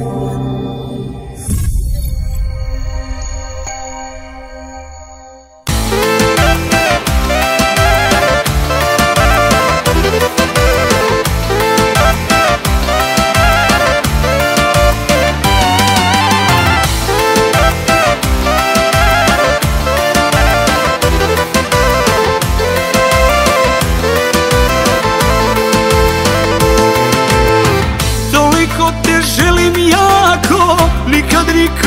one.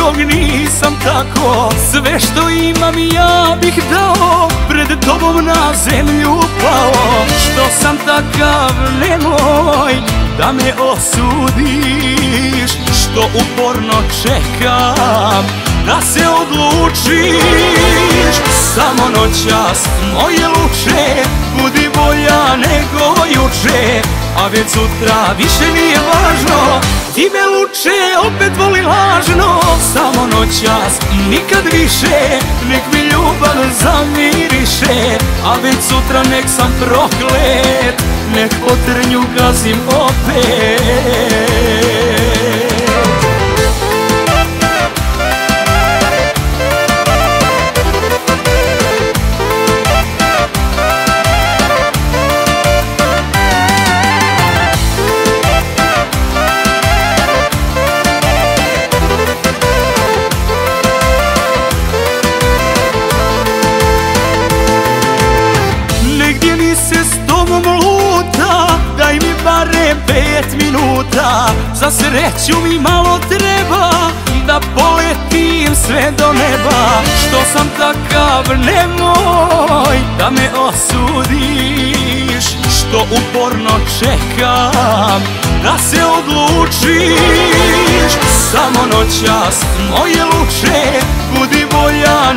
Nikog nisam tako Sve što imam ja bih dao Pred tobom na zemlju pao. Što sam takav nemoj Da me osudiš. Što uporno čekam Da se odlučiš. Samo noćas moje luče Budi bolja nego juče a već sutra više nije važno. Ti me luče opet voli lažno. Samo noćas nikad više. Nek mi ljubav zamiriše. A već sutra nek sam proklet. Nek po trnju gazim opet tobom luta Daj mi barem pet minuta. Za sreću mi malo treba Da poletim sve do neba. Što sam takav nemoj Da me osudiš. Što uporno čekam Da se odlučiš. Samo noćas moje luče Budi bolja nego juče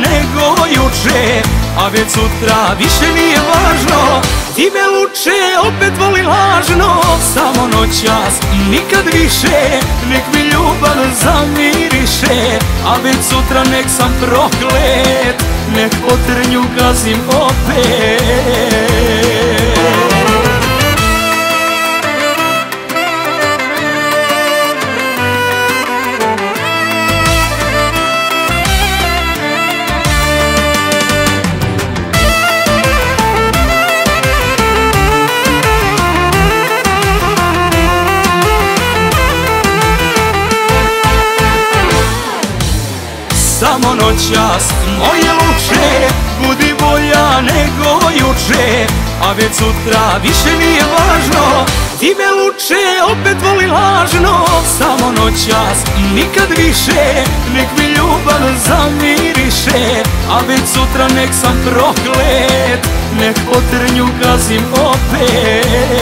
a već sutra više nije važno. Ti me luče opet voli lažno. Samo noćas nikad više. Nek mi ljubav zamiriše. A već sutra nek sam proklet. Nek po trnju gazim opet Samo noćas moje luče Budi bolja nego juče. A već sutra više nije važno Ti me luče opet voli lažno. Samo noćas nikad više Nek mi ljubav zamiriše. A već sutra nek sam proklet Nek po trnju gazim opet